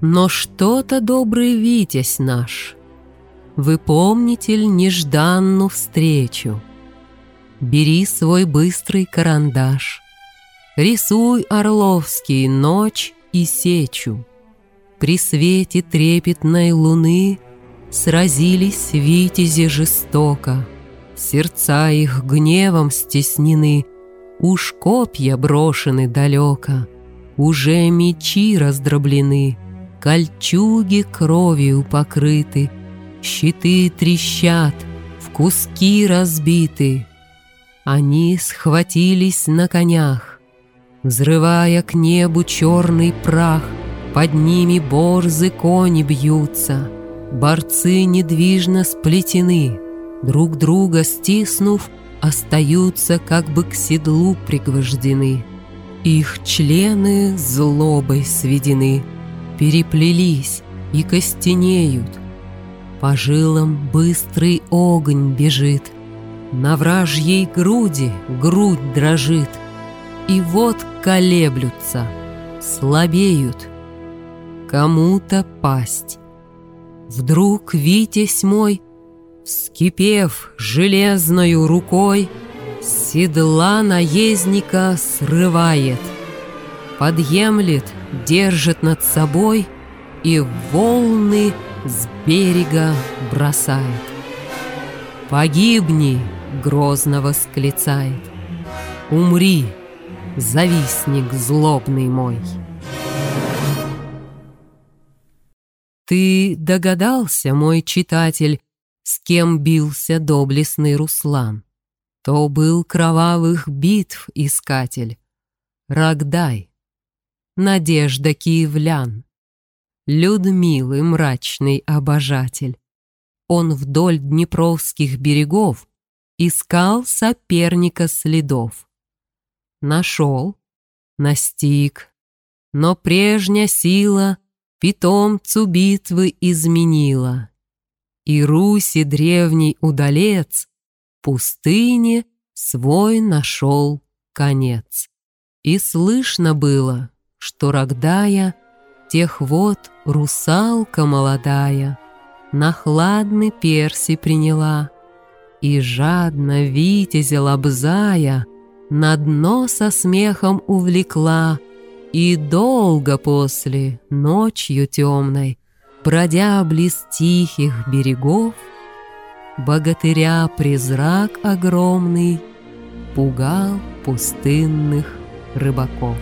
Но что-то добрый Витязь наш, Вы помните ль нежданную встречу? Бери свой быстрый карандаш, Рисуй Орловский ночь и сечу. При свете трепетной луны Сразились витязи жестоко, Сердца их гневом стеснены, Уж копья брошены далеко, Уже мечи раздроблены, Кольчуги кровью покрыты, Щиты трещат, в куски разбиты. Они схватились на конях, Взрывая к небу черный прах, Под ними борзы кони бьются, Борцы недвижно сплетены, Друг друга стиснув, Остаются как бы к седлу пригвождены. Их члены злобой сведены, Переплелись и костенеют. По жилам быстрый огонь бежит, На вражьей груди грудь дрожит, И вот колеблются, слабеют. Кому-то пасть. Вдруг Витязь мой, Вскипев железною рукой, Седла наездника срывает, Подъемлет, держит над собой И волны с берега бросает. «Погибни!» — грозно восклицает. «Умри, завистник злобный мой!» Ты догадался, мой читатель, с кем бился доблестный Руслан? То был кровавых битв искатель, Рогдай, надежда киевлян, Людмилы мрачный обожатель. Он вдоль днепровских берегов Искал соперника следов. Нашел, настиг, но прежняя сила Питомцу битвы изменила. И Руси древний удалец Пустыне свой нашел конец. И слышно было, что Рогдая Тех вот русалка молодая На хладный перси приняла И жадно витязя лобзая На дно со смехом увлекла И долго после, ночью темной, Бродя близ тихих берегов, Богатыря призрак огромный Пугал пустынных рыбаков.